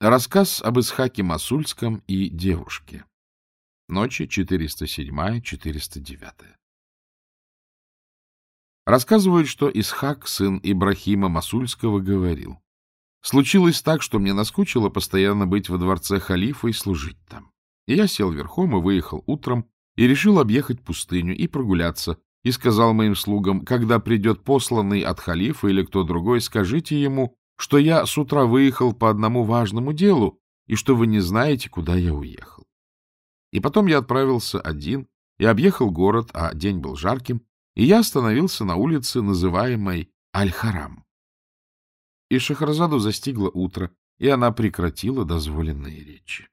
Рассказ об Исхаке Масульском и девушке. Ночи 407-409. Рассказывают, что Исхак, сын Ибрахима Масульского, говорил. Случилось так, что мне наскучило постоянно быть во дворце халифа и служить там. И я сел верхом и выехал утром, и решил объехать пустыню и прогуляться, и сказал моим слугам, когда придет посланный от халифа или кто другой, скажите ему, что я с утра выехал по одному важному делу и что вы не знаете, куда я уехал. И потом я отправился один и объехал город, а день был жарким, и я остановился на улице, называемой Аль-Харам. И Шахразаду застигло утро, и она прекратила дозволенные речи.